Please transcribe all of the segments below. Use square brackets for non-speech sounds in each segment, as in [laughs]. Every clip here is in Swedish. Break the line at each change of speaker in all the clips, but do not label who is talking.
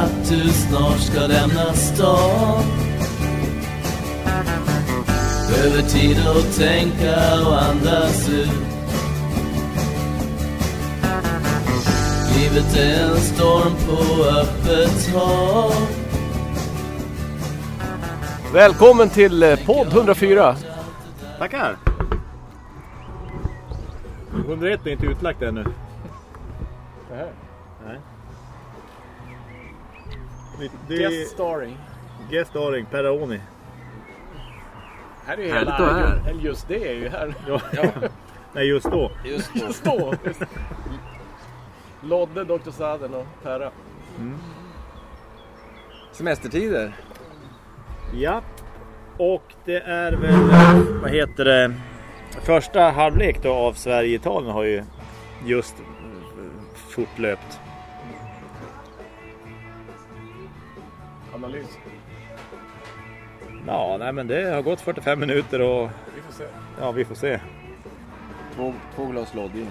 att du snart ska lämna stan Behöver tid att tänka och andas ut Livet är en storm på öppet hav
Välkommen till eh, podd 104.
Tackar! 101 är inte utlagt ännu. Nej. Det
Guest starring.
guest starring Peroni.
Här är ju
Härligt
hela,
här.
eller just det är ju här.
Ja. [laughs] Nej, just då.
Just då.
Just då. Lodde, Dr. Saden och Perra.
Semestertider.
Ja. Och det är väl, vad heter det, första halvlek då av Sverige-Italien har ju just fortlöpt.
Analys.
Ja, nej men det har gått 45 minuter och
Vi får se.
ja, vi får se.
Två, två glas lodding.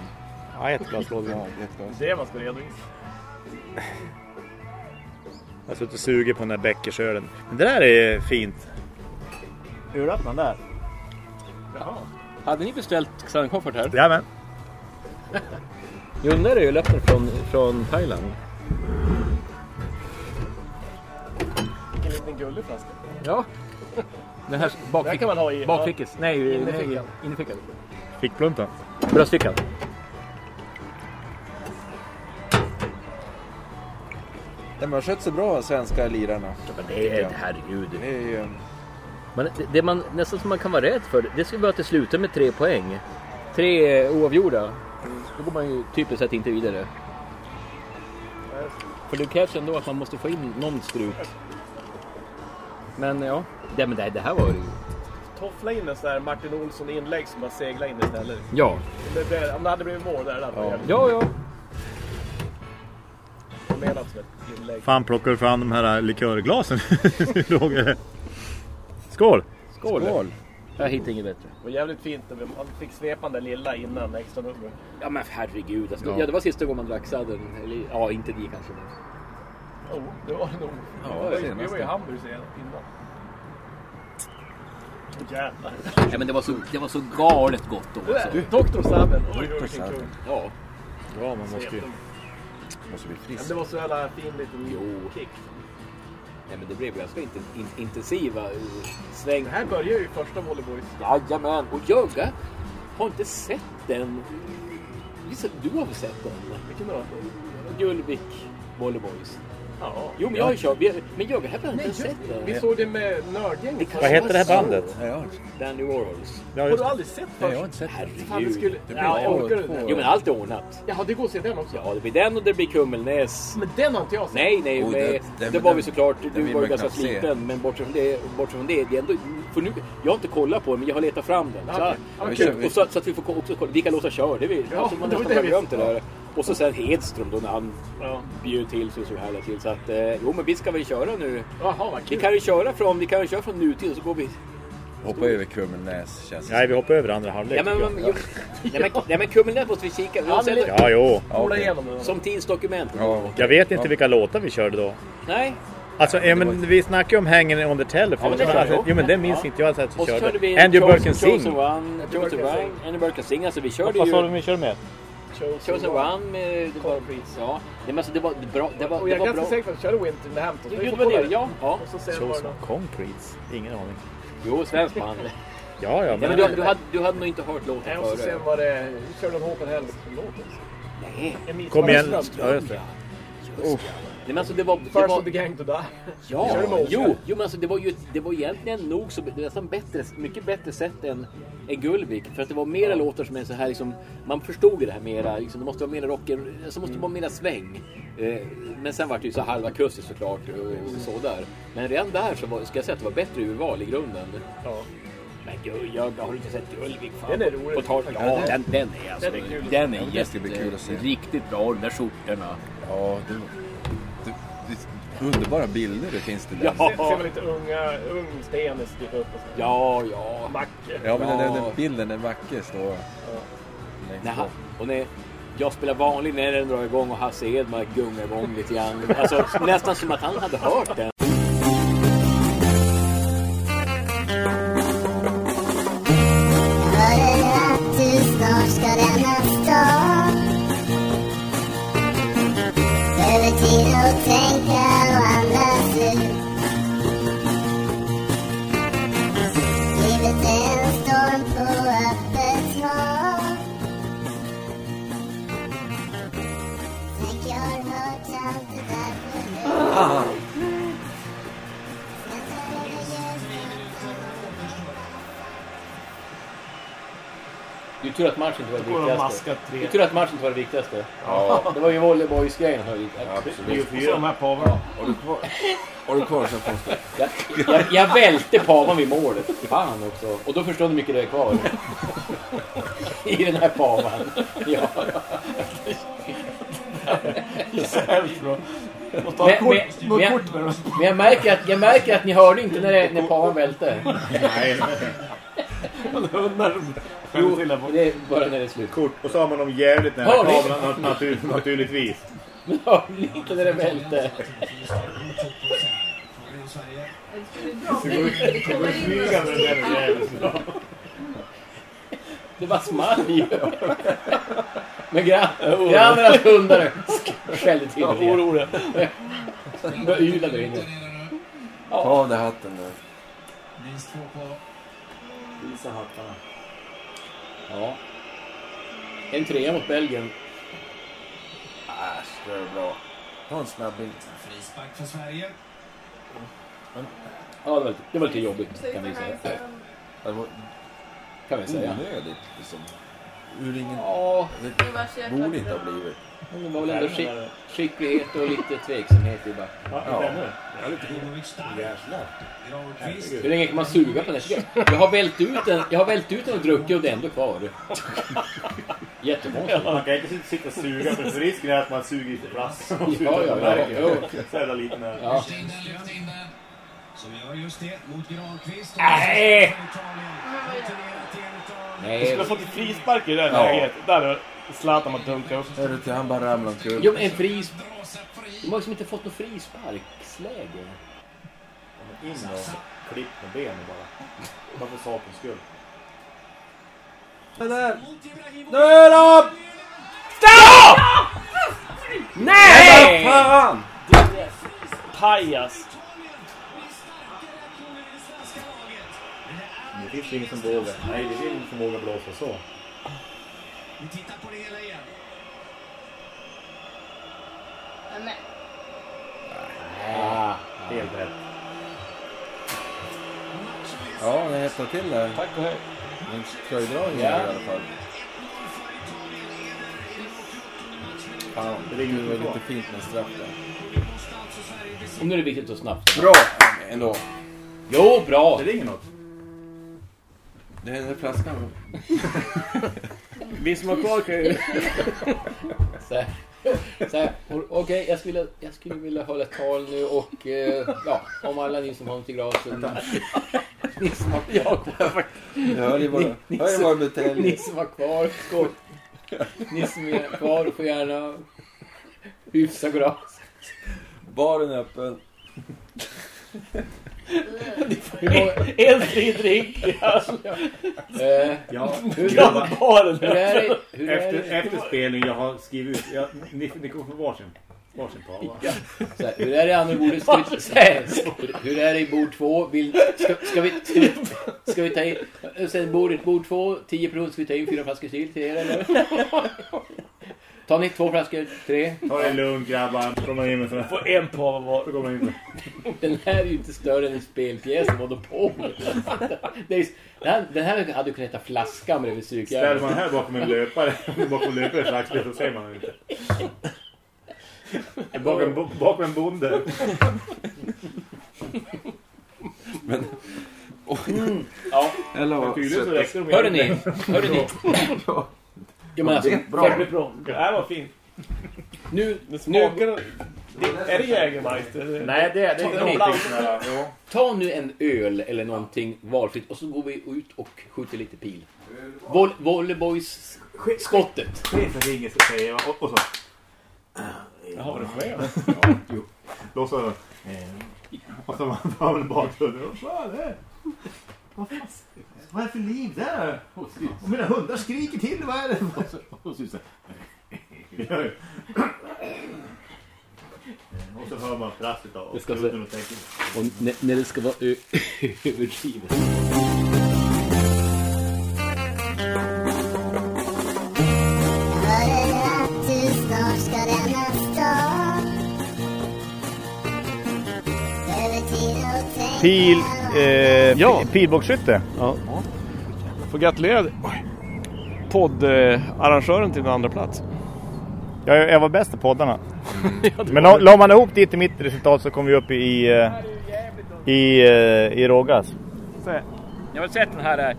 Ja, ett glas lådvin.
Ja, ett glas.
Det är man ska redovisa.
Jag har suttit och sugit på den här bäckersölen. Men det där är fint. Uröppnad där.
Jaha.
Hade ni beställt Xankoffert här?
Jajamän.
Jo, den där är ju öppnad från, från Thailand.
Gullig flaska.
Ja. Den här bakfick,
kan man ha i...
bakfickis. Nej,
In i
nej,
fickan.
in i fickan.
Fickpluntan.
Bröstfickan.
De har skött sig bra, svenska lirarna.
Men det är, herregud.
Det är ju...
Men det, det man nästan som man kan vara rädd för, det skulle vara att det slutar med tre poäng. Tre oavgjorda. Då går man ju typiskt sett inte vidare. För det krävs ändå att man måste få in någon strut. Men ja, det, men det, det här var ju...
Toffla in en sån här Martin Olsson-inlägg som bara segla in istället.
Ja.
Det, det, om det hade blivit mål där hade det varit
Ja, ja.
menat som ett inlägg.
Fan plockar du fram de här likörglasen? [laughs] Roger. Skål!
Skål.
Skål!
Jag hittar inget bättre.
Det var jävligt fint man fick svepa den där lilla innan extra nummer.
Ja men herregud. Alltså,
Ja.
ja. det var sista gången man drack sadden. Eller, ja, inte ni kanske. Men...
Jo, det var det nog.
Ja,
vi, var, ju- vi var i Hamburg innan. Åh jävlar.
Ja, men det var så, det var så galet gott då. Alltså.
Dr. Sabben. Oj, vilken kung.
Ja.
Ja, man måste ju...
Måste bli
Men
frisk.
det var så jävla fin liten
Jo.
kick.
Nej, men det blev ganska in, in, intensiva uh, sväng.
Det här börjar ju första volleyboys.
Jajamän. Och Jögga har inte sett den. Du har väl sett den?
Vilken då?
Gullvik Volleyboys.
Ja.
Jo, men jag har ju kört. vi- Men Jögga har inte sett
Vi
den?
såg det med nördgänget.
Vad heter det här bandet?
Ja, jag har
Danny Warhols.
Ja,
Har du
det.
aldrig sett
Nej, jag har inte sett det.
Det skulle...
blir
Ja, orkar du det?
Jo, men allt är ordnat.
Jaha, det går att se den också?
Ja, det blir den och det blir Kummelnäs.
Men den har inte jag sett.
Nej, nej,
Oh, det-
det,
det-
var vi såklart. Du var ju ganska sliten, men bortsett från det, bortsett från det, det är ändå, för nu, jag har inte kollat på den, men jag har letat fram den. Så,
vi kör-
och så, så att vi får också kolla, vilka låtar kör det vi?
Ja,
alltså, man
det
nästan
det
har
vi-
glömt det där. Och så sen Hedström då när han
Ja.
bjöd till sig så här till. Så att, eh, jo men vi ska väl köra nu.
Vad
Vi kan ju köra från, vi kan ju köra från nutid och så går vi.
Hoppa över Kummelnäs känns det
Nej, vi hoppar över andra halvlek.
Ja men, men, jo, [laughs] nej, men, nej, men Kummelnäs måste vi kika. Vi
Ja, men
Ja, jo.
Ja,
den.
Som tidsdokument.
Ja,
Jag vet inte vilka låtar vi körde då.
Nej.
Alltså, ja, men vi snackade ju om Hanging on the telephone.
Ja, men det
alltså, jo, men det minns
Ja.
inte jag att vi
Och så
körde.
vi
Andrew
Chosen-
Birkin Sing.
Chosen
Birkin
One,
Sing.
Andrew. Alltså vi körde
Vad sa du vi körde med?
Chosen One med... Det var,
Concrete.
ja. Nej, men alltså det var bra. Det var,
Och
det
jag är
var
ganska säker på att jag körde Winter in the Hamptons.
Jo, det var det. Ja. ja.
Det
Chosen. Concretes? Ingen aning.
Jo, svensk band. [laughs]
Ja, ja,
Ja,
men...
men du, du, hade, du hade nog inte hört låten
och så sen var det... Körde en Håkan Hellström-låt också.
Nej.
Kom igen. Ja, just det.
Nej, men alltså det var... Det
First
var
of the gang to die.
ja, jo, jo, men alltså det var ju det var egentligen nog så... Det var nästan bättre, mycket bättre sätt än, än Gullvik. För att det var mera låtar som är så här liksom... Man förstod det här mera. Liksom, det måste vara mera rocken... Alltså, det måste vara mera sväng. Eh, men sen var det ju så halva akustiskt såklart. Och, och så där. Men redan där så var, ska jag säga att det var bättre urval i grunden.
Ja.
Men gud, jag har du inte sett Gullvik? Fan,
Den är
på-
rolig.
På ja, den, den är alltså...
Den är.
Den är
bli kul att se.
riktigt bra, de där skjortorna.
Ja, det, underbara bilder det finns det där.
Ja.
Ser, ser man lite unga, ung Stenes sticka upp och så.
Ja, ja.
Macke.
Ja, men den,
Ja.
den bilden är vacker så.
När han, och när, jag spelar vanlig när den drar igång och Hasse Edmark gungar igång lite grann. Alltså nästan som att han hade hört den. Tur att matchen inte var det viktigaste. Det är tur att matchen inte var det viktigaste.
Ja,
Det var ju volleyboys-grejen. som var
pavarna.
Har du kvar, du sen
Jag, jag, jag välte pavan vid målet. Fan också. Och då förstår ni hur mycket det är kvar. I den här pavan. Ja.
Så hemskt bra. Måste ha
Men-
kort,
men- men-
dem.
Men jag märker att, jag märker att ni hörde inte när, det, när pavan välte.
Nej, [laughs]
Jo, det är bara när det är slut.
kort. Och så har man dem jävligt nära
Hör ni?
kameran nat- natur, naturligtvis.
Men hörde ni inte när det välte?
Det går det går smygande den där jäveln.
Det var small ju. Men gran, grannarnas hundar skällde till
Ja,
lite grann.
oroliga.
Började yla där inne.
Ta av dig hatten nu.
Visa hattarna.
Ja. En trea mot Belgien.
Äsch, det är bra. Ta en snabbing.
Frispark för Sverige.
Ja, det var lite, det var lite jobbigt kan vi säga. Kan vi säga.
onödigt liksom. Ur ingen...
Ja,
Det borde inte ha blivit.
men det var väl ändå skick, skicklighet och lite tveksamhet i back.
Ja,
Ja.
Jävlar.
Hur länge kan man suga på den? här? Jag har vält ut den, jag har vält ut den och druckit och det är ändå kvar. [laughs] Jättekonstigt.
Man kan inte sitta och suga för risken är att man suger i plast.
Ja, ja, ja. [laughs]
Så jävla liten är
Ja.
Som gör just det mot Granqvist.
Nej!
Utav...
Vi skulle ha
Nej.
fått ett frispark i det där
Ja.
läget. Där har Zlatan man dunkar upp.
Hör du till han bara ramlar omkull.
Jo, men en fris...
Dråsat fri.
De har liksom inte fått något frisparksläge.
In och klipp med benen bara. Bara för sakens skull.
Mot Ibrahimovic.
Nu då!
Nej!
Fan!
Pajas.
Det finns ingen som vågar. Nej, det är ingen som vågar blåsa så.
Vi tittar på det hela igen.
Ah,
Helt rätt.
Ja, det hettar till där.
Tack och hej.
Men ska ju dra
Ja.
i alla fall. Fan, det
ligger
var lite fint med straff där.
och nu är det viktigt att snabbt.
Bra! Ändå.
Jo, bra!
Det ringer något.
Det är den där flaskan.
Vi som har kvar kan ju...
Så här, så Okej, jag, skulle, jag skulle vilja hålla ett tal nu och eh, ja, om alla ni som har ont i glasen. Ni som har, ja,
Jag hör ju bara,
Ni-
hör ju bara med
ni som var kvar, skål. Ni som är kvar får gärna hyfsa glas.
Baren är öppen.
Hur många,
En fri drink.
eh,
Ja,
hur,
grabbar.
Baren.
hur är det? Hur är
Efter,
det?
efter spelning, jag har skrivit ut. Jag, ni, ni kommer få varsin. Varsin pava.
Ja. Så här, hur är det i andra bordet? Ska vi, så här, hur, hur är det i bord två? Vill, ska, ska, vi, ska, vi, ska vi ta in... Sen bordet, bord två, tio prov. Ska vi ta in fyra flaskor till till er eller? Tar ni två flaskor? Tre?
Ta det lugnt grabbar. Så kommer man in med såna.
Få en pava var.
Så kommer man in med.
Den här är ju inte större än en spelpjäs Monopol. Det är, den, här, den här hade ju kunnat heta Flaskan bredvid
Ställer
psykjäveln.
man här bakom en löpare. bakom löpare slagsmål så ser man inte. Bakom, bakom en bonde.
Men,
Ja,
eller vad?
Hörde ni? Hörde ni? Ja, men alltså,
Bra.
Jävligt bra. Det här var fint.
nu,
Det
nu,
smakar... Det, är det Jägermeister?
Nej, det, det är någonting här. Jo.
ta nu en öl eller någonting valfritt och så går vi ut och skjuter lite pil. Voll, volleyboys skottet.
Chefen ringer säger jag och, och så.
Jaha, var det chef?
Jo. Då så. Eh, och så var man bakgrunden. Vad fan är det? Vad fan- Vad är det för liv där? Och mina hundar skriker till. Vad är det? Och så, och så, och så hör man prasslet av.
Det ska
och,
se-
och tänker,
Och när, när det ska vara [laughs] överdrivet.
Pil, eh,
Ja.
pilbågsskytte.
Ja. Får gratulera poddarrangören till en andra plats.
Jag, jag var bäst i poddarna. [laughs] Men la, la man ihop ditt och mitt resultat så kom vi upp i, eh, i, eh, i Rågas.
Jag har sett den här. eh,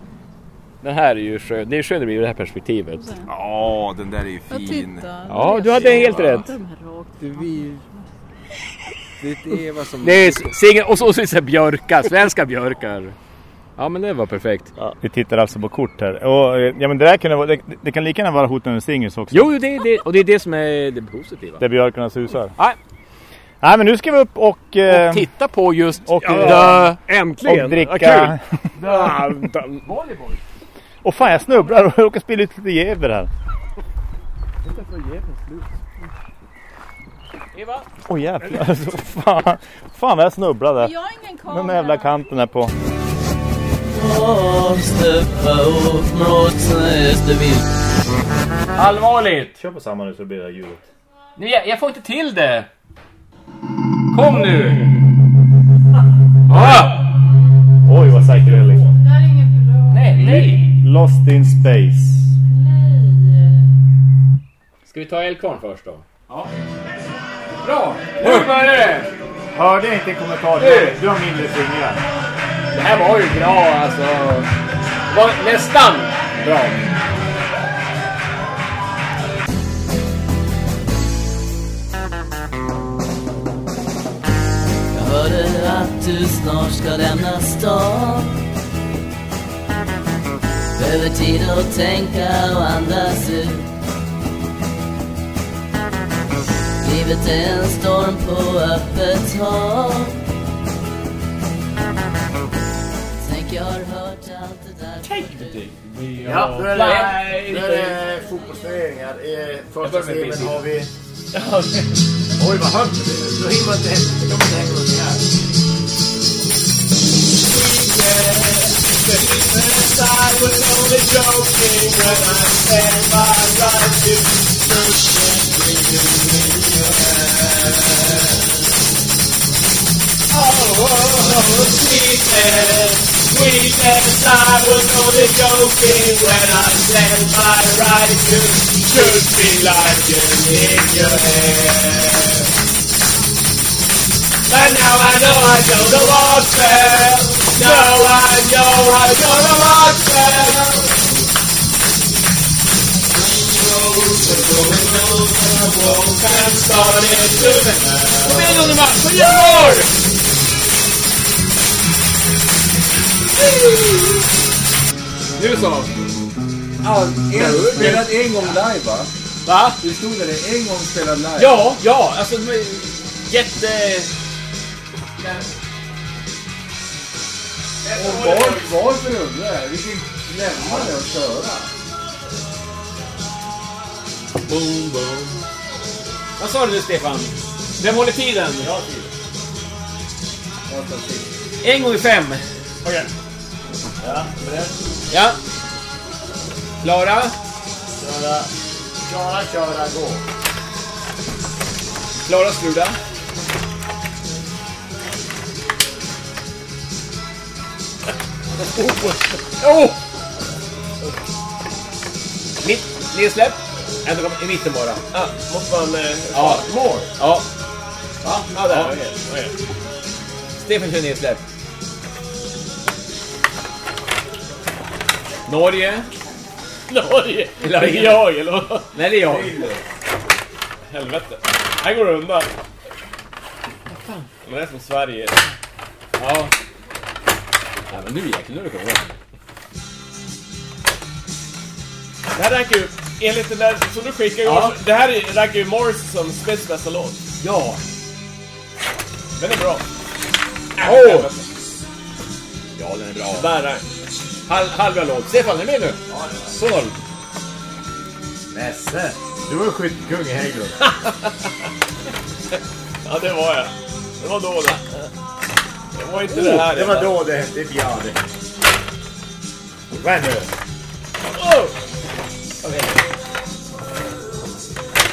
Den här är ju skön. Det är skön i det här perspektivet.
Ja, den där är ju
Ja,
fin.
titta.
Ja, du hade helt rätt.
Det, är vad som...
Det är singen, och så, och så är det så här björkar, svenska björkar. Ja men det var perfekt.
Vi tittar alltså på kort här. Och, eh, ja, men det, där kan vara, det, det kan lika gärna vara Hotell Singers också.
Jo, det är det, och det är det som är det positiva.
Där björkarna susar.
Nej.
Nej men nu ska vi upp och... eh,
Och titta på just
och,
Ja, äntligen!
och dricka...
Ja! [laughs] Ja,
Och fan jag snubblar och [laughs] råkar spilla ut lite jäver här.
Eva?
Åh jävlar. Alltså, [laughs] fan, fan vad jag snubblade.
Jag har ingen kamera.
Den jävla kanten här på.
Steppa upp mot nästa vind
Allvarligt!
Kör på samma nu så blir det ljudet.
Nej, jag, jag får inte till det! Kom nu! Ah!
Oj vad psychedelic.
Det här är inget bra.
Nej, nej!
Lost in space.
Ska vi ta Eldkvarn först då? Ja. Bra! Nu börjar det!
Hörde jag inte en kommentar? Du, du har mindre fingrar.
Det här var ju bra alltså. Det var nästan bra.
Jag hörde att du snart ska lämna stan Behöver tid att tänka och andas ut Livet är en storm på öppet hav Tänk jag har hört allt det där. Förut
Ja, då är det, då är det fotbollsturneringar. I första serien har vi... Oj, vad högt det blev. Då hinner man inte det kan man inte hänga någonting här.
oh, sweetness, sweetness, I was only joking when I said my righteous should be lying in your hair. And now I know I know the walk there. I know I know the walk there. Going over, walk
and started to the man.
Come in on the map, for your Lord! Nu så.
Ja, en, spelad en gång live va?
Va?
Du stod där en gång spelad live.
Ja, ja, alltså jätte...
Och var, varför undrar jag? Vi kan lämna det och köra.
Boom, boom. Vad sa du nu Stefan? Vem håller tiden? En gång i fem.
Okej. Ja, beredd.
Ja. Klara?
Köra, köra, köra, gå.
Klara Skruda. Oh! Mitt, nedsläpp. Ändå i mitten bara.
Ah, måste man... Eh,
Ja.
Mål?
Ja.
Va? Ja, där.
Ja.
Okej. okej.
Stefan kör nedsläpp. Norge.
Norge!
Eller-
är jag, eller vad?
Nej, det är jag.
Helvete. Här går det undan. Men det är som Sverige.
Ja. Nej, men nu jäklar, nu kommer det.
Det här räkar ju, enligt den där som du skickade
Ja.
det här är- räkar ju Morris som Smiths bästa låt.
Ja.
Den är bra.
Åh! Ja, den är bra.
Där är
Halv, halva låt. Stefan, är du med nu? Så noll.
Nesse. Du var skyttekung i Hägglund. [laughs]
Ja, det var jag. Det var då det. Det var inte det här.
Oh, Det var då det hette fjärde. Vad är det nu?
Oh!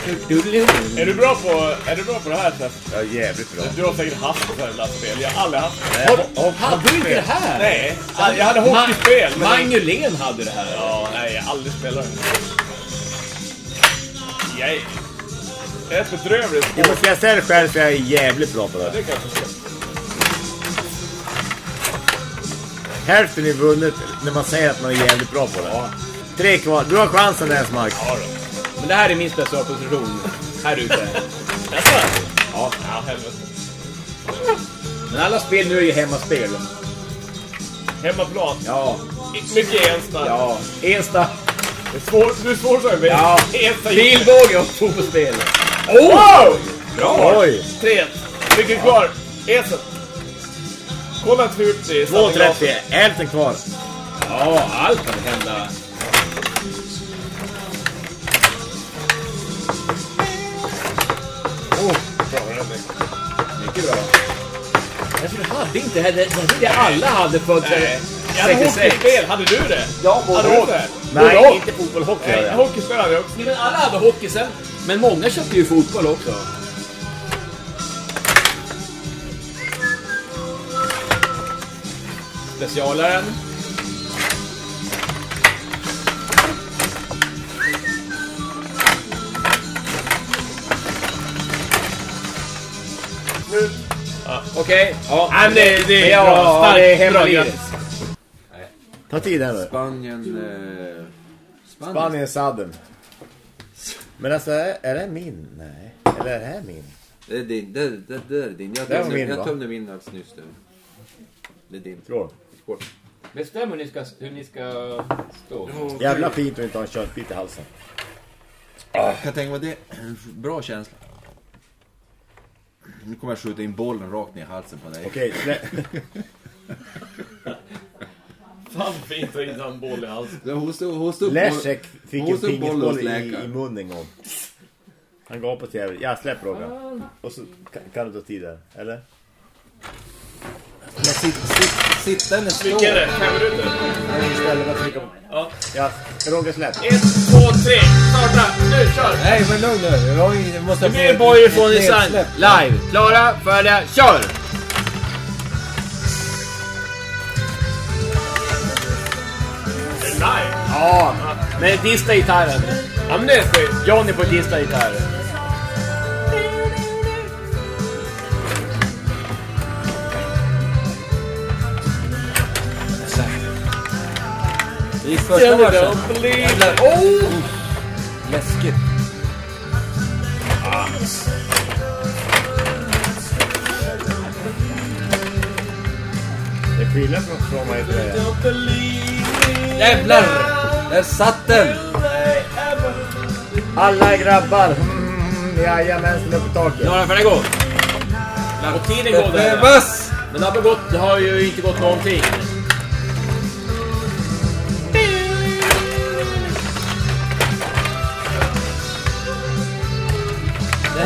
Är du bra på, är du bra på det här Seth?
Ja, jävligt bra.
Du har säkert haft sådana där spel. Jag har aldrig haft det.
Hade du inte det här?
Nej, jag hade hockeyspel. men-
Mangulén hade det här.
Ja, nej, jag har aldrig spelat det. Nej. Det är ett bedrövligt
Jag
spel.
måste jag säga det själv så jag är jävligt bra på det.
Det kan jag förstå.
Hälften är vunnet när man säger att man är jävligt bra på det. Tre kvar. Du har chansen där Mark.
Ja då.
Men det här är min specialposition. Här ute.
Jaså? Ja. Ja, helvete.
Men alla spel nu är ju hemmaspel.
Hemmaplan.
Ja.
Mycket Ensta.
Ja. Ensta.
Det är svår, du är svårslagen. men
Ja.
Ensta
Pilbåge och fotbollsspel.
Wow! Bra!
Oj!
Tre. Mycket kvar. Ensta. Kolla inte hur det är.
2.30. Hälften kvar.
Ja, allt kan hända. Mycket bra. Jag trodde hade inte heller Jag trodde alla hade född
Jag hade
66.
hockeyspel. Hade du det?
Ja, både
Hade du
och.
det?
Nej, inte fotboll, hockey.
Nej,
har jag.
hockeyspel hade jag också.
Nej, men alla hade hockey sen. Men många köpte ju fotboll också. Specialaren. Okej. Ja.
Nej, men det, det är
Ja,
bra. Starkt.
det är hemma
bra
livet.
grattis.
Ta tid här nu.
Spanien... Eh, Spanien.
Spanien sadden. Men alltså, är är det min? Nej. Eller är det här min?
Det är din. Det, det, det är din. Jag
Det var
tömde,
min,
jag
va?
tömde min alldeles nyss. nu. Det är din.
Skål.
Skål.
Bestäm hur ni ska, hur ni ska stå.
Jävla fint att inte ha en köttbit i halsen.
Jag kan tänka mig det är en bra känsla. Nu kommer jag skjuta in bollen rakt ner i halsen på dig.
Okej, slä... [laughs]
Fan fint att inte ha en boll i halsen.
Hosta, hosta upp
Leszek fick en pingisboll i, i munnen en gång. Han gav på till jävel. Ja, släpp Rogan. Och så kan, kan du ta tid där, eller?
Men sitt, sitt, sitta eller stå.
Vilken är det? Fem minuter?
Nej, istället för att trycka på...
Ja.
Ja, Roger släpp.
Ett, två, tre. Starta. Nu, kör!
Nej men lugn nu. Jag jag måste
Det blir boy från design. Live. Klara, färdiga, kör!
Det är live.
Ja, men dista gitarren.
Ja, men det är skit.
Johnny på dista gitarren.
Det gick första
it. Oh!
Läskigt.
Det är skillnad från, vad heter det?
Jävlar! Där satt den!
Alla grabbar! Mm, jajamensan, upp på taket.
Klara, färdiga, gå! Och tiden går där. Men det har, gått, det har ju inte gått någonting.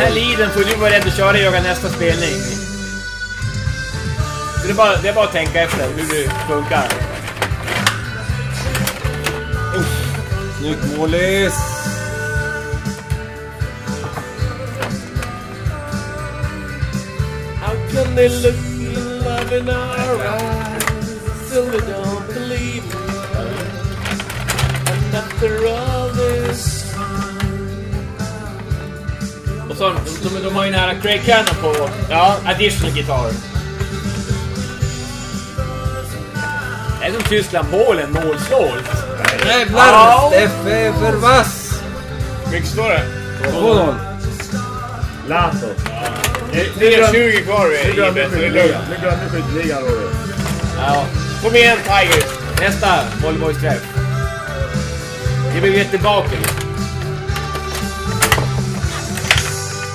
Här liden får du vara rädd att köra i nästa spelning. Så det, är bara, det är bara att tänka efter hur det funkar.
Snyggt målis!
How can they look in love in our eyes? Still they don't believe me And after all
Så, de, de, har ju här Craig Cannon på ja, additional gitarr. Det är som Tyskland, Polen, målslår.
Jävlar!
Ja.
Steffe är för vass!
mycket står det.
2-0.
Lato.
Det är 20 kvar i
Nu glömde
givet. så det är lugnt.
skytteligan. Nu glömde skytteligan, Roger.
Ja. Kom igen Tigers! Nästa Volleyboys-träff. Det blir vi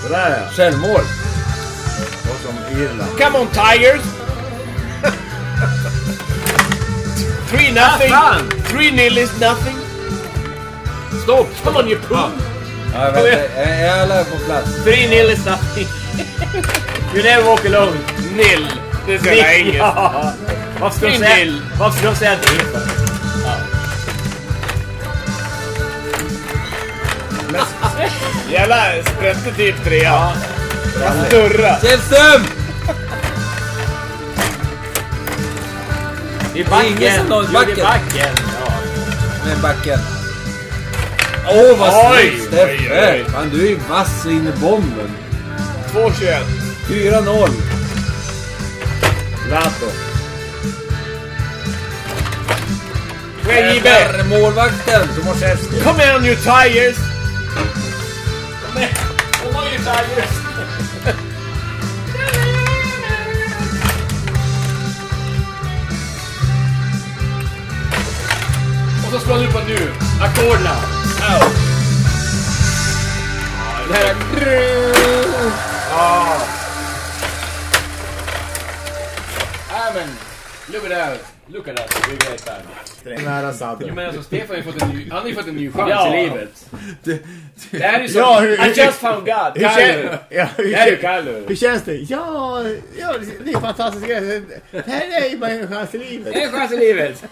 Sådär ja.
Självmål.
Och som Irland.
Come on Tigers! Three nothing!
fan!
Three nil is nothing!
Stopp!
Come on you poo!
Ja, vänta, är är alla på plats?
Three nil is nothing. [laughs] You never walk alone.
Nil! Det är så jävla engelskt.
Ja. Varför ska de
Three
säga, varför ska de säga det?
Jävla sprätte typ trea. Jag snurra.
Käften!
I backen.
Ingen som når
Jo,
backen.
i backen. Ja.
Med backen. Åh, vad
Oj,
snyggt. Steffe! Fan, du är ju vass så in i bomben.
2-21.
4-0.
Lato.
Där, Målvakten!
Tomasevski.
Kom igen you Tigers!
Kom on you tigers.
Och så slår ut på nu.
Ackorden.
Det här är...
Ah, men, look at that. Look at that. Time.
Nära sadden.
Jo, men alltså, Stefan har ju fått en ny, han har ju fått en ny chans
Ja.
i livet.
Det,
Det här är ju som...
Ja, hur-
I just found God.
Hur,
Kalle.
kän, ja, hur,
Det här är ju Kalle.
hur känns det? Ja, ja, det är fantastiskt. grej. Det här är ju bara en chans i livet.
Det är en chans i livet.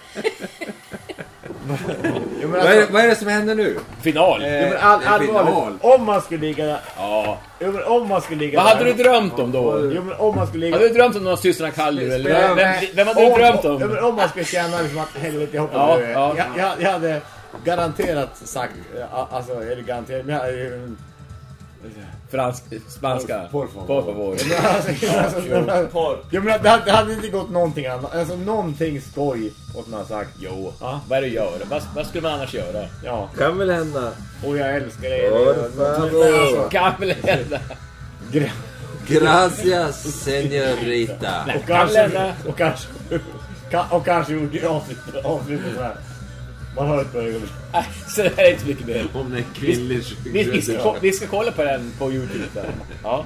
Jo, men
vad, är,
alltså,
vad är det som händer nu?
Final.
Eh,
jo, men all,
är final.
allvarligt. Om man skulle ligga...
Ja.
Jo, men om man skulle ligga
Vad hade
där-
du drömt om då?
Jo, men om man skulle ligga...
Hade du drömt om någon systrarna Kalle eller
Spela
vem, vem, vem hade du drömt
Ja, men
om?
om man skulle känna liksom att helvete jag hoppar
Ja,
nu.
ja.
Jag, jag, jag hade garanterat sagt, alltså, eller garanterat, men jag ju...
Fransk, spanska.
Por favor.
Por favor.
Ja, men det hade, det hade inte gått någonting annat. Alltså någonting skoj åt man sagt.
Jo,
Ja.
vad är det du gör? Vad, vad skulle man annars göra?
Ja,
Kan väl hända.
och jag älskar er.
Por favor.
Kan väl hända?
gra-
Gracias, señorita.
och
Kan
kanske, och kanske, ka- och kanske gjorde avslutet avslutet så här. Man hör ett på ögonen.
Nej, Så det här är inte så mycket mer.
Om det är kvinnlig
Vi, vi, ska, vi ska kolla på den på Youtube sen. Ja.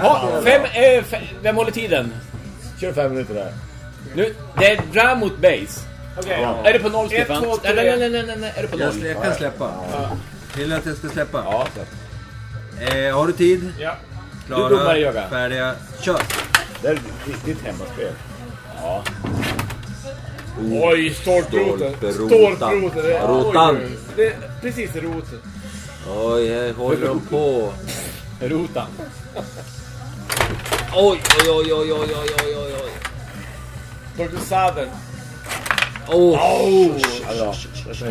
Ha, fem, eh, fem, vem håller tiden?
Kör fem minuter där.
Nu, det är dram mot base.
Okej.
Ja.
Är det på noll Stefan?
två,
Nej,
tre.
nej, nej, nej, nej, nej, är det på
Jag,
noll?
slä- jag kan släppa. Vill du att jag ska släppa?
Ja.
Eh, har du tid?
Ja.
Klara,
Du domare, Jöga.
färdiga, kör!
Det är ditt- hemmaspel.
Oj, stolproten. Stolproten.
Rotan.
oj, Det är precis roten.
Oj, här håller de på.
Rotan.
Oj, oj, oj, oj, oj, oj, oj, oj, oj.
Dr. Southern.
Oh.
Alltså,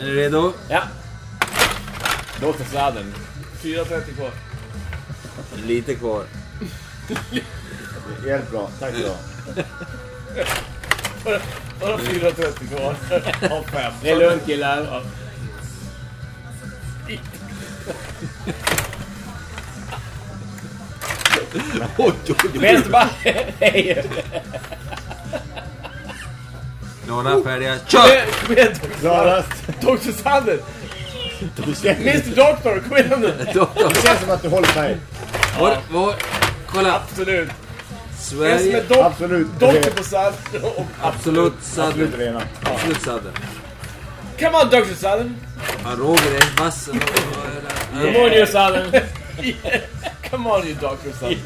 Är ni redo?
Ja. Låt oss sladden.
4.30 kvar.
Lite kvar. [laughs]
Helt bra. Tack så [laughs]
Bara 4.30 kvar. Av.
Det är lugnt killar. Vänster bara... Hej!
Några färdiga, kör!
Kom igen,
Klarast.
Dr.
Känns,
Mr Doctor, kom igen nu.
Det känns som att du håller mig.
Var, kolla.
Absolut. En som är
Sverige.
Absolut.
doktor på Southern. och-
Absolut
Absolut
sadden.
rena.
Absolut sadden.
Come on Dr. Southern.
Ja, Roger är vass. [laughs]
Come on you Southern.
Come on you Dr. Southern.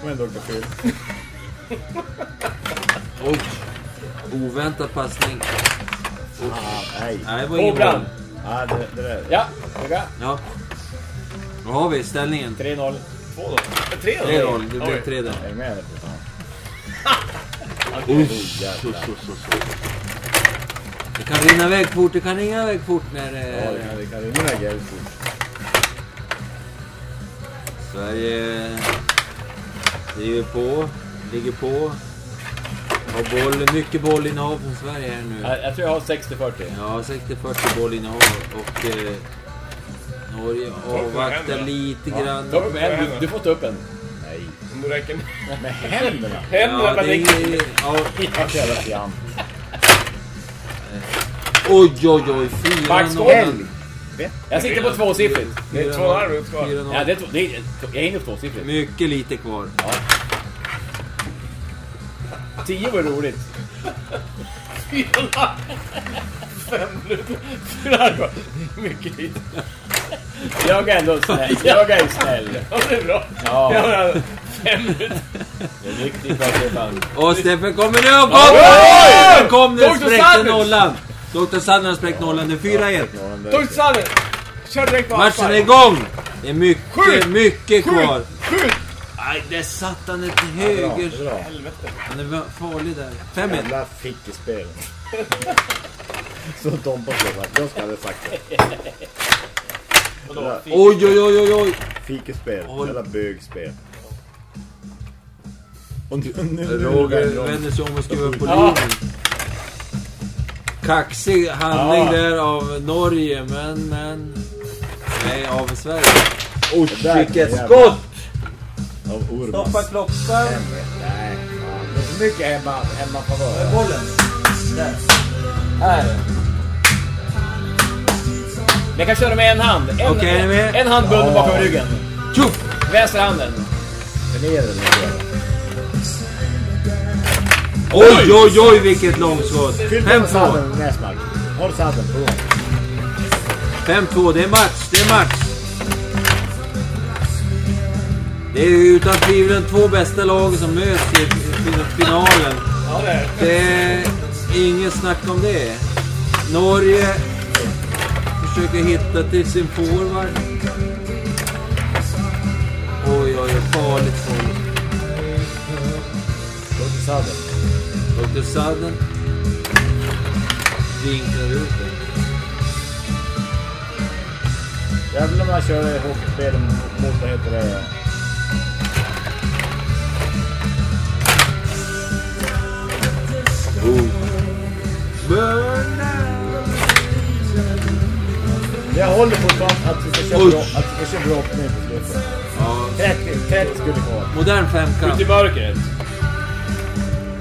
Kom igen Dr. Phil. [laughs]
Oj. Oväntad passning.
Ah, nej.
Nej, det var ingen boll.
Ah, det, det där.
Ja, Jöga.
Ja. Vad har vi ställningen?
3-0.
Två då. Eh, Tre då.
3-0. Det blev. 3 där.
Häng med nu för fan.
Det kan rinna iväg fort. Det kan rinna iväg fort när det
Ja, det
är...
kan- det kan rinna iväg jävligt fort.
Sverige driver på, ligger på. Har boll, mycket bollinnehav från Sverige här nu.
Jag, jag tror jag har 60-40.
Ja, 60-40 bollinnehav och eh, Norge avvaktar lite grann.
Ta upp en. Du, du får ta upp en.
Nej.
Om du räcker med
händerna.
händerna.
Ja,
men
det är, ja. Oj, oj, oj. 4
Max, skål.
0
Jag sitter på tvåsiffrigt.
Det är två och en kvar.
Ja, det är, två- det är, jag är inne på tvåsiffrigt.
Mycket lite kvar.
Tio var roligt.
Fem minuter. Fyra. Mycket lite.
Jag är ändå snäll. [laughs] Jag är snäll.
Ja, det är bra.
Ja.
Ja, fem minuter.
Det är.
Och Steffen kommer nu och
Oj!
kommer! Där kom
Dr.
spräckte nollan. Dr. Sanders har spräckt nollan. Det är 4-1.
Tog Sanne. Kör direkt på
Matchen är igång! Det är mycket,
Skjut!
mycket
Skjut!
kvar.
Skjut!
Nej, där satt han ett till höger. Han är farlig där. 5-1.
Jävla fickespel. [laughs] Så skulle ha sagt. Jag skulle ha sagt det.
Oj, oj, oj, oj, oj.
Fickespel.
Oj.
Jävla bögspel. Och nu, nu, nu,
Roger vänder sig om och skriver på linjen. Kaxig handling där av Norge, men, men... Nej, av Sverige.
Oh,
Vilket skott!
Av.
Stoppa klockan.
Nej, fan. Det är för mycket hemma, hemma favör.
Bollen. Där. Här.
Men jag kan köra med en hand. En,
ni med?
en hand bunden bakom ryggen.
Tjoff!
Vänster handen.
Den.
Oj, oj, oj, vilket långskott.
Fyll på
5-2.
sadden, Näsmark. Håll sadden på gång.
5-2, det är match, det är match. Det är utan tvivel de två bästa lagen som möts i i finalen.
Ja, det är
Det är inget snack om det. Norge försöker hitta till sin forward. Oj, oj, oj, farligt, farligt.
Gå till sadden.
Dr. Sudden vinklar ut den.
Jävlar om man kör hockeyspel mot, vad heter det?
Burn
Jag håller fortfarande att vi ska köra bra, att vi ska köra bra nu på slutet.
Ja,
30, 30 skulle kvar.
modern femkamp.
Ut i mörkret.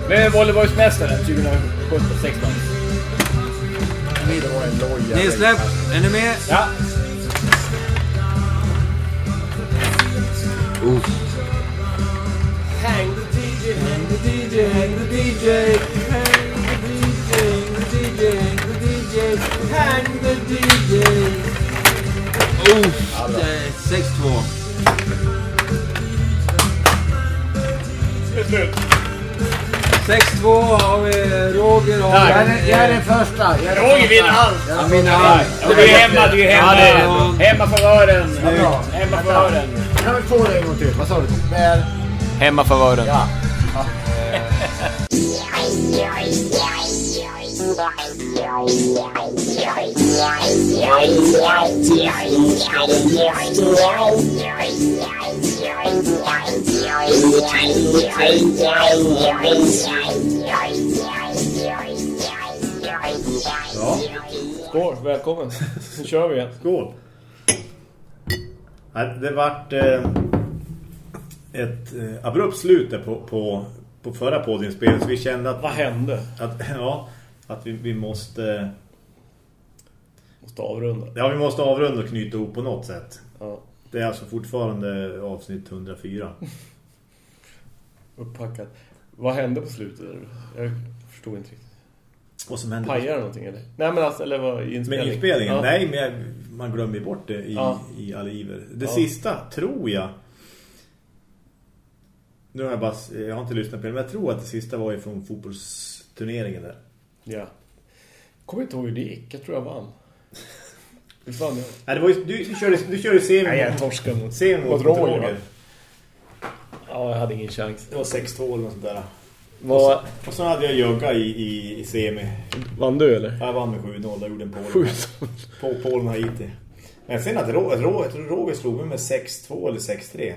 Vem är Volleybollsmästaren 2017-16?
Det var en loja.
Nedsläpp, är ni med?
Ja.
Hang the DJ, hang the DJ,
Hang the DJ, hang the DJ, hang the DJ, hang the DJ, hang the DJ. Uff, det är 6-2.
Det är slut.
6-2 har vi Roger och...
Jag är, jag är den första. Jag är den
Roger vinner allt.
Han vinner allt.
Du är hemma, du är
Ja, det är
hemma.
han.
Hemmafavören.
Ja.
Hemmafavören.
Kan vi få det en gång till? Vad sa du? Med...
Hemmafavören.
Ja. [laughs]
Skål, välkommen. Nu kör vi igen.
Skål. Det vart eh, ett eh, abrupt slut på, på, på förra poddinspelningen så vi kände att,
Vad hände?
att, [laughs] ja, att vi, vi måste
Måste avrunda.
ja, vi måste avrunda och knyta ihop på något sätt.
Ja.
Det är alltså fortfarande avsnitt 104. [laughs]
Upppackat. Vad hände på slutet? Jag förstod inte riktigt.
Vad som hände
Pajar någonting eller? Nej men alltså, eller vad?
med
Inspelning?
inspelningen?
Ja.
Nej, men jag- man glömmer bort det i,
Ja.
i all iver. Det
Ja.
sista, tror jag nu har jag bara, jag har inte lyssnat på det, men jag tror att det sista var ju från fotbollsturneringen där.
Ja. Kommer inte ihåg hur det gick. Jag tror jag vann. Visst vann jag?
Nej, det var ju, du, du körde, du körde semi
Nej, jag torskade mot,
semi
mot
mot
Roger.
Roger.
Ja, jag hade ingen chans.
Det var 6-2 eller något sånt där.
Vad,
Och så hade jag jogga i, i, i semi.
vann du eller?
Jag vann med 7-0, där gjorde en Polen. På Polen Haiti. Men sen att Roger, Roger, Roger slog mig med 6-2 eller 6-3.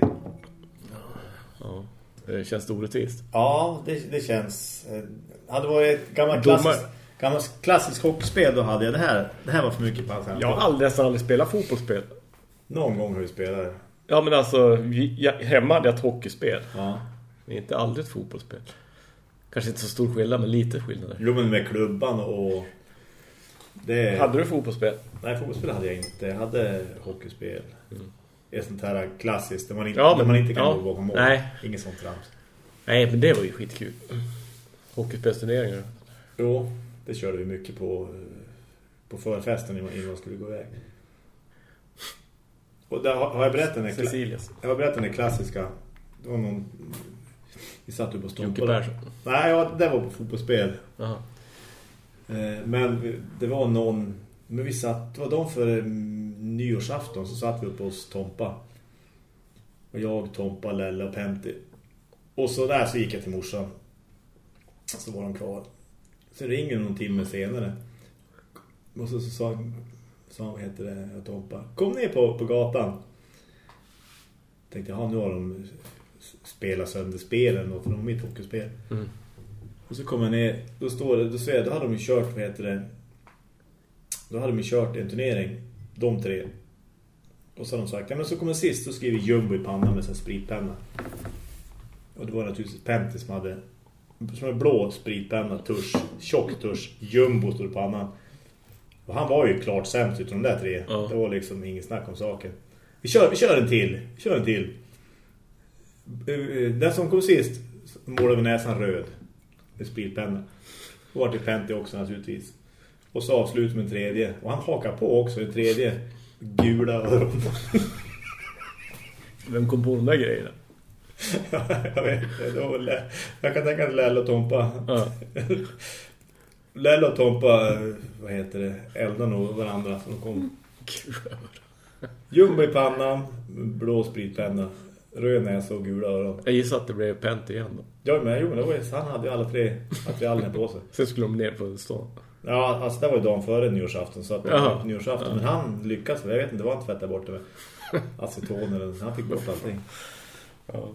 Ja. Det känns orättvist.
Ja, det, det känns... Hade det varit ett gammalt klassiskt, gammalt klassiskt hockeyspel då hade jag det här. Det här var för mycket pass.
Jag har aldrig, nästan aldrig spelat fotbollsspel.
Någon gång har vi spelat.
Ja, men alltså, hemma hade jag ett hockeyspel.
Ja.
Men inte aldrig ett fotbollsspel. Kanske inte så stor skillnad, men lite skillnad.
Jo, men med klubban och... Det...
Hade du fotbollsspel?
Nej, fotbollsspel hade jag inte. Jag hade hockeyspel. Ett sånt här klassiskt, där man inte,
Ja, men-
man inte kan
ja.
gå bakom mål.
Nej.
Inget sånt trams.
Nej, men det var ju skitkul. Hockeyspelsturneringar.
Jo, det körde vi mycket på, eh, på förfesten innan innan man skulle gå iväg. Och där har har jag berättat den
Cecilias.
jag har berättat den klassiska. Det var någon... Vi satt ju på
Jocke
Stompa.
Persson.
Nej, ja, det var på fotbollsspel.
Jaha.
Eh, Men det var någon... Men vi satt... Det var de för mm, nyårsafton så satt vi uppe hos Tompa. Och jag, Tompa, Lella och Penti. Och så där så gick jag till morsan. Så var de kvar. Så ringer någon timme senare. Och så, så sa, sa vad heter det, Tompa. Kom ner på, på gatan. Tänkte, ja nu har de spelat sönder spelen och för de har mitt hockeyspel.
Mm.
Och så kommer jag ner, då står det, då ser jag, då hade de ju kört, vad heter det? Då hade de ju kört en turnering, de tre. Och så har de sagt, ja men så kommer sist, då skriver jumbo i pannan med sin spritpenna. Och det var naturligtvis Penti som hade, som en blå spritpenna, tusch, tjock tusch, jumbo stod i pannan. Och han var ju klart sämst utav de där tre.
Ja.
Det var liksom ingen snack om saken. Vi kör, vi kör en till, vi kör en till. Eh, Den som kom sist målade med näsan röd med spritpenna. Och var till Penti också naturligtvis. Och så avslut med en tredje. Och han hakar på också en tredje gula öron.
Vem kom på de där grejerna?
Jag vet inte. det var Jag kan tänka att Lella och Tompa.
Ja. [laughs]
Lella och Tompa, eh, vad heter det? Eldar nog varandra. Så de kom. [laughs] Jumbo i pannan, blå spritpenna, röd näsa och gula öron.
Jag gissar att det blev Pent igen då.
Ja, men, jo, men det var, ju- han hade ju alla tre materialen på sig. [laughs]
Sen skulle de ner på stan.
Ja, alltså det var ju dagen före nyårsafton så att det
Jaha.
var nyårsafton. Men han lyckades, jag vet inte vad han tvättade bort det med. Aceton eller han fick bort allting.
Ja.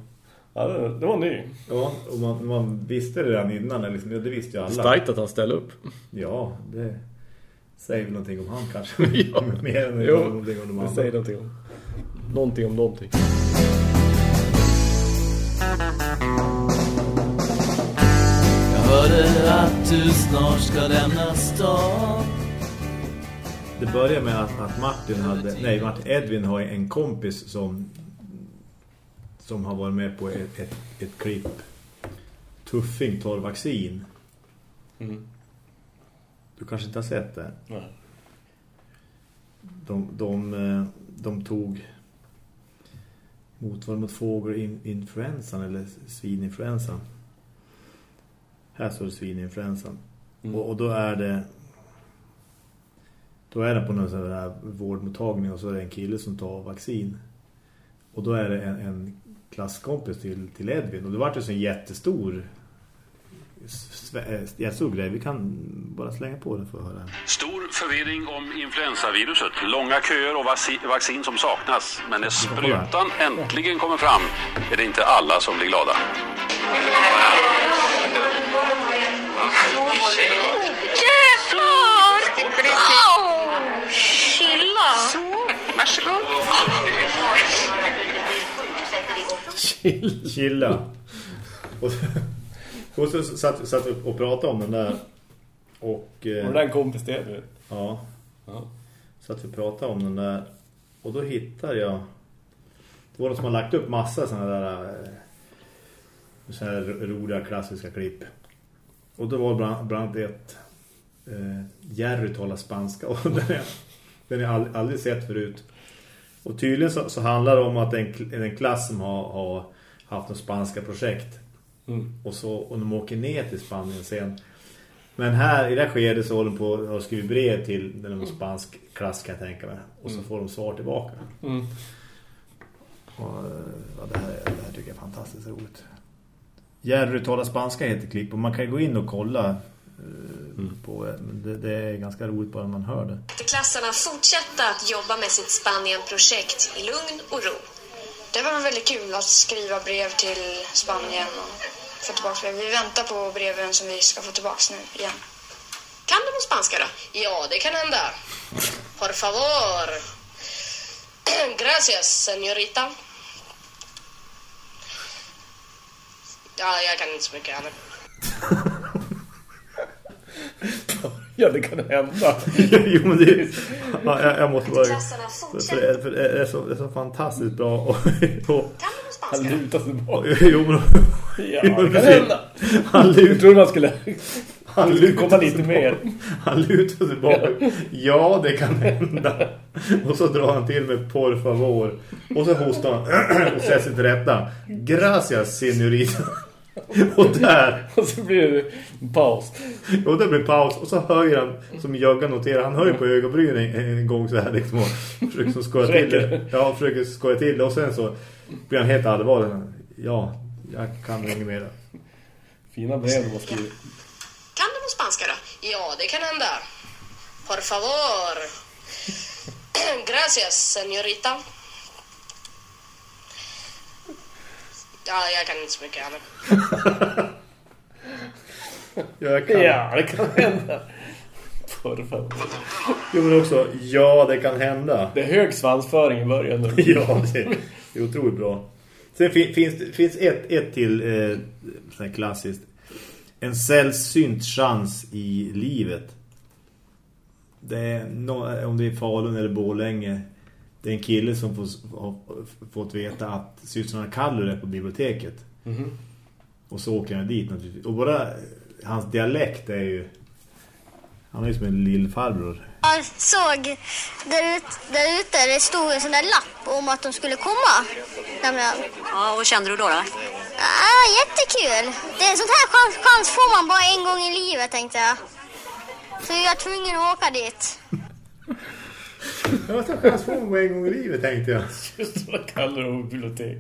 Ja, det, det var ny.
Ja, och man, man visste det redan innan, eller liksom, det visste ju alla.
Starkt att han ställde upp.
Ja, det säger väl någonting om han kanske. [laughs]
Ja.
Mer än
Jo,
någonting om de
det
andra.
säger någonting om. Någonting om någonting.
Jag hörde att du snart ska lämna stan
Det börjar med att, att Martin hade, nej Martin, Edvin har en kompis som som har varit med på ett, ett, ett klipp Tuffing tar vaccin.
Mm.
Du kanske inte har sett det?
Nej.
De, de, eh, de tog mot vad mot fågelinfluensan eller svininfluensan. Här står det svininfluensan.
Mm.
Och, och då är det då är det på någon sån här vårdmottagning och så är det en kille som tar vaccin. Och då är det en, en klasskompis till, till Edvin. Och det var så en jättestor eh, jättestor grej. Vi kan bara slänga på den för att höra.
Stor förvirring om influensaviruset. Långa köer och vaccin som saknas. Men när sprutan äntligen kommer fram är det inte alla som blir glada.
Jävlar! Au! Chilla! Varsågod.
Chilla. Och, och så satt, satt vi och pratade om den där. Och, eh,
Var det där en kompis till Edvin?
Ja.
Ja.
Så att vi pratade om den där. Och då hittade jag... Det var de som har lagt upp massa sådana där... eh, Så här roliga klassiska klipp. Och då var bland, bland annat ett... Eh, Jerry talar spanska. [laughs] Och den är, den är all, aldrig sett förut. Och tydligen så, så handlar det om att en, en klass som har, har haft något spanska projekt.
Mm.
Och, så, och de åker ner till Spanien sen. Men här i det här skedet så håller de på att skriva brev till den spansk klass kan jag tänka mig. Och så
Mm.
får de svar tillbaka.
Mm.
Och, eh, ja, det, här, det här tycker jag är fantastiskt roligt. Jerry talar spanska heter klipp och man kan gå in och kolla eh, på det. Det. Är ganska roligt bara när man hör det.
Klasserna fortsätta att jobba med sitt Spanien-projekt i lugn och ro.
Det var väldigt kul att skriva brev till Spanien och få tillbaka brev. Vi väntar på breven som vi ska få tillbaka nu igen.
Kan du på spanska då? Ja, det kan hända. Por favor. [clears throat] Gracias, señorita. Ja, jag kan inte så mycket heller. [laughs] [laughs]
Ja, det kan hända. [laughs]
jo, men det, ja, jag, jag måste bara... För det, för det, är så, det är så fantastiskt bra. Och, [laughs] och,
Han lutar sig bak.
jo, men,
Ja, det kan hända.
Han
Jag
lutar
trodde man skulle...
Han lutar
komma lite mer.
Han lutar sig bak. Ja, det kan hända. Och så drar han till med por favor. Och så hostar han [clears throat] och säger till rätta. Gracias, señorita. [laughs] Och där...
Och så blir det en paus.
Och där blir paus. Och så höjer han, som Jögga noterar, han höjer på ögonbrynen en, en gång så här liksom. Och försöker skoja till det. Ja, försöker skoja till det. Och sen så blir han helt allvarlig. Ja, jag kan inget mer.
Fina brev de har skrivit.
Kan du på spanska då? Ja, det kan hända. Por favor. [clears throat] Gracias, señorita. Ja, jag kan inte så mycket annat. [laughs]
Jag kan.
Ja, det kan hända.
Jo, men också, ja, det kan hända.
Det är hög svansföring i början. nu. [laughs]
Ja, det är, otroligt bra. Sen fin, finns det finns ett, ett till eh, klassiskt. En sällsynt chans i livet. Det är no, om det är Falun eller Borlänge. Det är en kille som får, har fått veta att systrarna Kallur är på biblioteket.
Mhm.
Och så åker han dit naturligtvis. Och bara hans dialekt är ju... Han är ju som en lillfarbror.
Jag såg där, ut, där ute, det stod en sån där lapp om att de skulle komma. Nämligen.
Ja, vad kände du då? då?
Ah, jättekul. Det är en sån här chans, chans får man bara en gång i livet tänkte jag. Så jag är tvungen att åka dit. [laughs] [laughs]
Jag chans får man en gång i livet tänkte jag. [laughs]
Just vad kallar de bibliotek.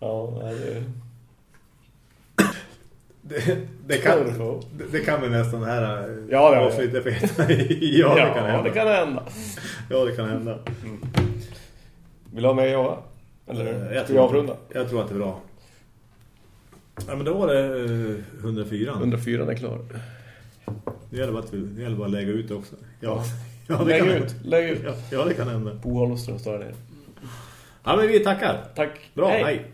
Ja, det...
Det, det, kan, det, det kan vi nästan här
Ja, det-
avsluta för ja, [laughs]
Ja,
det kan hända.
det kan hända.
Ja, det kan hända.
Vill du ha med Joa? Eller
Eh, jag tror,
avrunda?
jag tror att det är bra. Ja, men då var det eh, 104.
104 är klar.
Det gäller bara att, det gäller bara att lägga ut också. Ja, ja
Lägg ut, lägg ut.
Ja, ja, det kan hända.
Bo Holmström står där nere.
Ja, men vi tackar.
Tack.
Bra,
Hej.
hej.